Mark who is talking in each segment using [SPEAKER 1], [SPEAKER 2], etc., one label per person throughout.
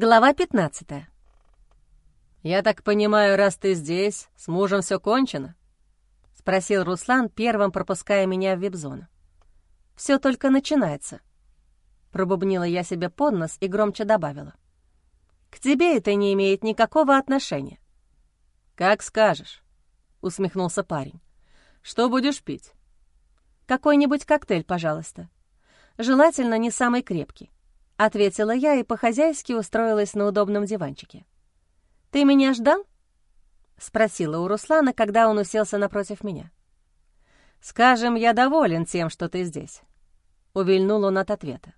[SPEAKER 1] Глава 15
[SPEAKER 2] «Я так понимаю, раз ты здесь, с мужем все кончено?» — спросил Руслан, первым пропуская меня в вип-зону.
[SPEAKER 1] «Все только начинается», — пробубнила я себе под нос и громче добавила. «К тебе это не имеет никакого отношения».
[SPEAKER 2] «Как скажешь», — усмехнулся парень. «Что будешь пить?»
[SPEAKER 1] «Какой-нибудь коктейль, пожалуйста. Желательно не самый крепкий», — ответила я и по-хозяйски устроилась на удобном диванчике. «Ты меня ждал?» — спросила у Руслана, когда он уселся напротив меня.
[SPEAKER 2] «Скажем, я доволен тем, что ты здесь», — увильнул он от ответа.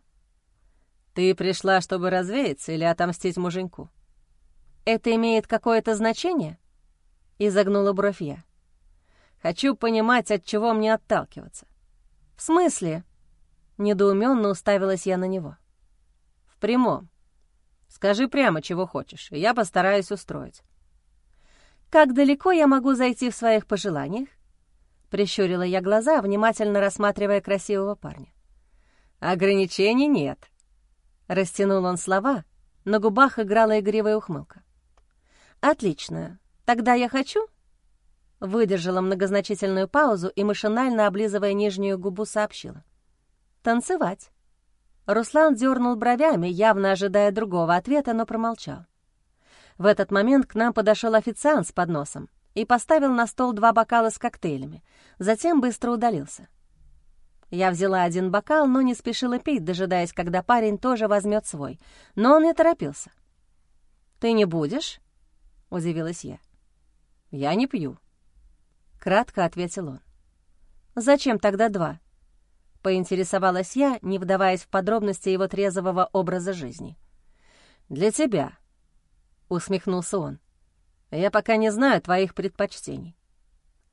[SPEAKER 2] «Ты пришла, чтобы развеяться или отомстить муженьку?»
[SPEAKER 1] «Это имеет какое-то значение?» — изогнула бровь я.
[SPEAKER 2] «Хочу понимать, от чего мне отталкиваться».
[SPEAKER 1] «В смысле?» — недоуменно уставилась я на него.
[SPEAKER 2] «В прямом. Скажи прямо, чего хочешь, и я постараюсь устроить».
[SPEAKER 1] «Как далеко я могу зайти в своих пожеланиях?» Прищурила я глаза, внимательно рассматривая красивого парня.
[SPEAKER 2] «Ограничений нет», — растянул он слова, на губах играла игривая ухмылка.
[SPEAKER 1] «Отлично. Тогда я хочу...» Выдержала многозначительную паузу и, машинально облизывая нижнюю губу, сообщила. «Танцевать». Руслан дернул бровями, явно ожидая другого ответа, но промолчал. В этот момент к нам подошел официант с подносом и поставил на стол два бокала с коктейлями, затем быстро удалился. Я взяла один бокал, но не спешила пить, дожидаясь, когда парень тоже возьмет свой, но он не торопился. «Ты не будешь?» — удивилась я.
[SPEAKER 2] «Я не пью», — кратко ответил он.
[SPEAKER 1] «Зачем тогда два?» — поинтересовалась я, не вдаваясь в подробности его трезвого образа жизни.
[SPEAKER 2] «Для тебя», — усмехнулся он. «Я пока не знаю твоих предпочтений».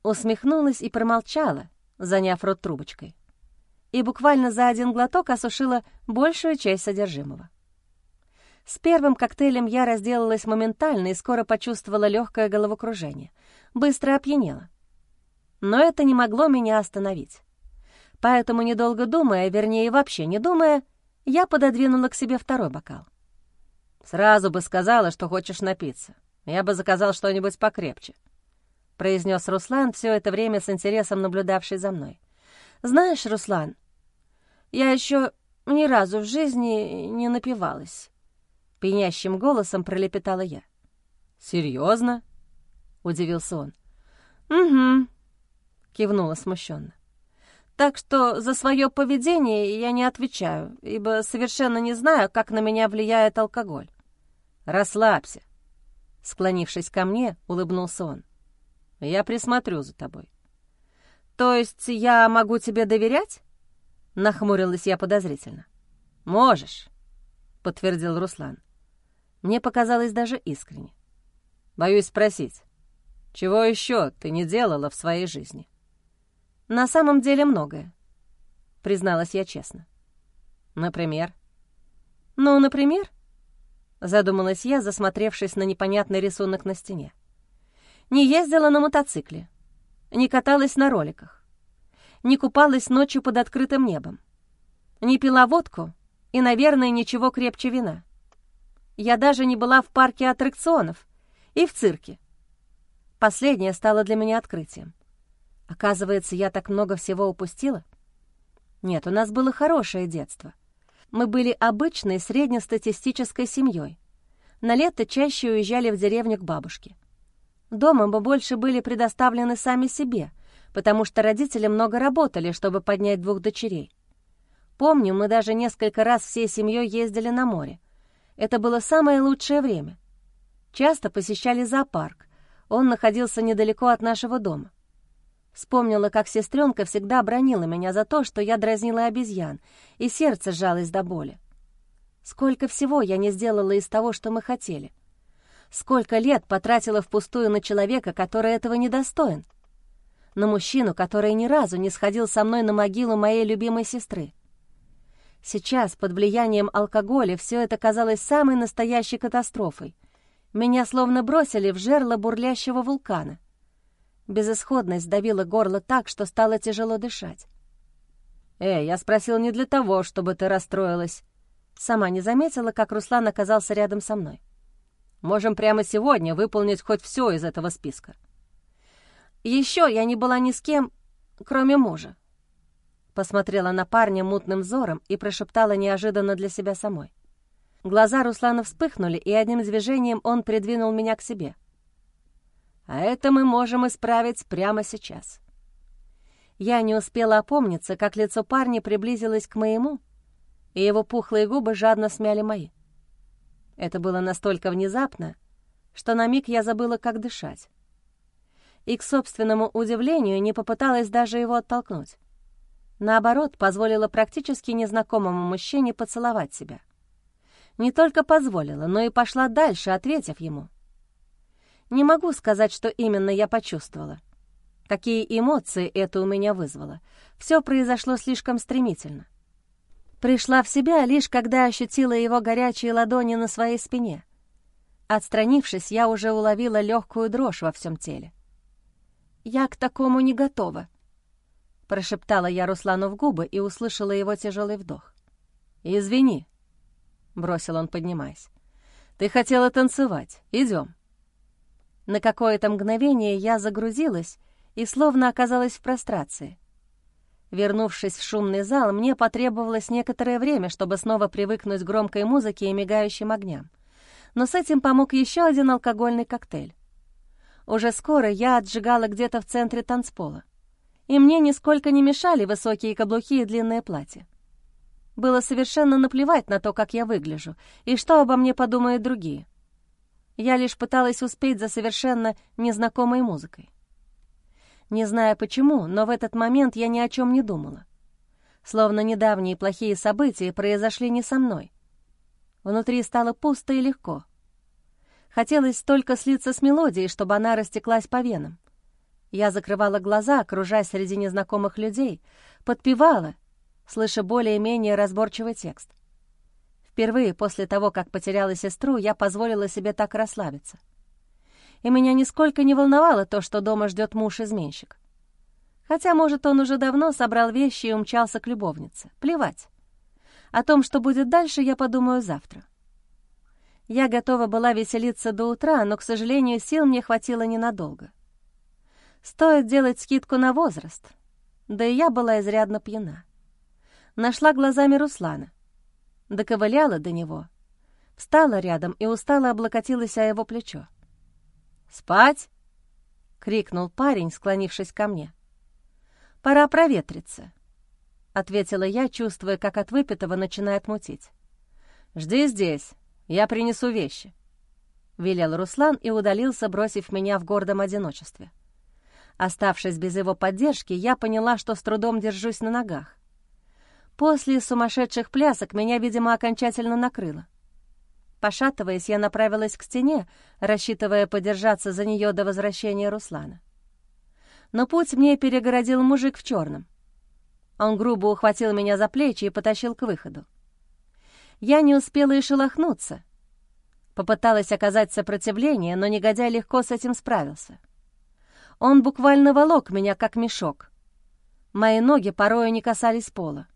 [SPEAKER 1] Усмехнулась и промолчала, заняв рот трубочкой. И буквально за один глоток осушила большую часть содержимого. С первым коктейлем я разделалась моментально и скоро почувствовала легкое головокружение. Быстро опьянела. Но это не могло меня остановить. Поэтому, недолго думая, вернее, вообще не думая, я пододвинула к себе второй бокал.
[SPEAKER 2] «Сразу бы сказала, что хочешь напиться. Я бы заказал что-нибудь покрепче», — произнес Руслан, все это время с интересом наблюдавший за мной.
[SPEAKER 1] «Знаешь, Руслан, я еще ни разу в жизни не напивалась», — пьянящим голосом пролепетала я.
[SPEAKER 2] «Серьезно?» — удивился он.
[SPEAKER 1] «Угу», — кивнула смущенно. Так что за свое поведение я не отвечаю, ибо совершенно не знаю, как на меня влияет алкоголь.
[SPEAKER 2] «Расслабься», — склонившись ко мне, улыбнулся он. «Я присмотрю за тобой».
[SPEAKER 1] «То есть я могу тебе доверять?» — нахмурилась я подозрительно.
[SPEAKER 2] «Можешь», — подтвердил Руслан. Мне показалось даже искренне. «Боюсь спросить, чего еще ты не делала в своей жизни?»
[SPEAKER 1] «На самом деле многое», — призналась я честно.
[SPEAKER 2] «Например?»
[SPEAKER 1] «Ну, например?» — задумалась я, засмотревшись на непонятный рисунок на стене. «Не ездила на мотоцикле, не каталась на роликах, не купалась ночью под открытым небом, не пила водку и, наверное, ничего крепче вина. Я даже не была в парке аттракционов и в цирке. Последнее стало для меня открытием. Оказывается, я так много всего упустила? Нет, у нас было хорошее детство. Мы были обычной среднестатистической семьей. На лето чаще уезжали в деревню к бабушке. Дома мы больше были предоставлены сами себе, потому что родители много работали, чтобы поднять двух дочерей. Помню, мы даже несколько раз всей семьей ездили на море. Это было самое лучшее время. Часто посещали зоопарк. Он находился недалеко от нашего дома. Вспомнила, как сестренка всегда бронила меня за то, что я дразнила обезьян, и сердце сжалось до боли. Сколько всего я не сделала из того, что мы хотели. Сколько лет потратила впустую на человека, который этого не достоин. На мужчину, который ни разу не сходил со мной на могилу моей любимой сестры. Сейчас, под влиянием алкоголя, все это казалось самой настоящей катастрофой. Меня словно бросили в жерло бурлящего вулкана — Безысходность давила горло так, что стало тяжело дышать.
[SPEAKER 2] «Эй, я спросил не для того, чтобы ты расстроилась»,
[SPEAKER 1] Сама не заметила, как Руслан оказался рядом со мной.
[SPEAKER 2] «Можем прямо сегодня выполнить хоть все из этого списка».
[SPEAKER 1] Еще я не была ни с кем, кроме мужа. Посмотрела на парня мутным взором и прошептала неожиданно для себя самой. Глаза Руслана вспыхнули, и одним движением он придвинул меня к себе.
[SPEAKER 2] «А это мы можем исправить прямо сейчас».
[SPEAKER 1] Я не успела опомниться, как лицо парня приблизилось к моему, и его пухлые губы жадно смяли мои. Это было настолько внезапно, что на миг я забыла, как дышать. И, к собственному удивлению, не попыталась даже его оттолкнуть. Наоборот, позволила практически незнакомому мужчине поцеловать себя. Не только позволила, но и пошла дальше, ответив ему. Не могу сказать, что именно я почувствовала. Какие эмоции это у меня вызвало. Все произошло слишком стремительно. Пришла в себя лишь когда ощутила его горячие ладони на своей спине. Отстранившись, я уже уловила легкую дрожь во всем теле. «Я к такому не готова», — прошептала я Руслану в губы и услышала его тяжелый вдох.
[SPEAKER 2] «Извини», — бросил он, поднимаясь. «Ты хотела танцевать. Идем.
[SPEAKER 1] На какое-то мгновение я загрузилась и словно оказалась в прострации. Вернувшись в шумный зал, мне потребовалось некоторое время, чтобы снова привыкнуть к громкой музыке и мигающим огням. Но с этим помог еще один алкогольный коктейль. Уже скоро я отжигала где-то в центре танцпола, и мне нисколько не мешали высокие каблуки и длинное платье. Было совершенно наплевать на то, как я выгляжу, и что обо мне подумают другие. Я лишь пыталась успеть за совершенно незнакомой музыкой. Не знаю почему, но в этот момент я ни о чем не думала. Словно недавние плохие события произошли не со мной. Внутри стало пусто и легко. Хотелось только слиться с мелодией, чтобы она растеклась по венам. Я закрывала глаза, окружая среди незнакомых людей, подпевала — слыша более-менее разборчивый текст. Впервые после того, как потеряла сестру, я позволила себе так расслабиться. И меня нисколько не волновало то, что дома ждет муж-изменщик. Хотя, может, он уже давно собрал вещи и умчался к любовнице. Плевать. О том, что будет дальше, я подумаю завтра. Я готова была веселиться до утра, но, к сожалению, сил мне хватило ненадолго. Стоит делать скидку на возраст, да и я была изрядно пьяна. Нашла глазами Руслана. Доковыляла до него. Встала рядом и устало облокотилась о его плечо.
[SPEAKER 2] «Спать?»
[SPEAKER 1] — крикнул парень, склонившись ко мне. «Пора проветриться», — ответила я, чувствуя, как от выпитого начинает мутить.
[SPEAKER 2] «Жди здесь, я принесу вещи», — велел Руслан и удалился, бросив меня в гордом одиночестве.
[SPEAKER 1] Оставшись без его поддержки, я поняла, что с трудом держусь на ногах. После сумасшедших плясок меня, видимо, окончательно накрыло. Пошатываясь, я направилась к стене, рассчитывая подержаться за нее до возвращения Руслана. Но путь мне перегородил мужик в черном. Он грубо ухватил меня за плечи и потащил к выходу. Я не успела и шелохнуться. Попыталась оказать сопротивление, но негодяй легко с этим справился. Он буквально волок меня, как мешок. Мои ноги порою не касались пола.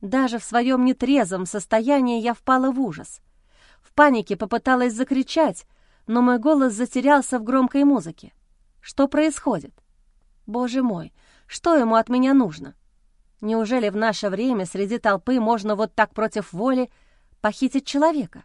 [SPEAKER 1] Даже в своем нетрезвом состоянии я впала в ужас. В панике попыталась закричать, но мой голос затерялся в громкой музыке. Что происходит? Боже мой, что ему от меня нужно? Неужели в наше время среди толпы можно вот так против воли похитить человека?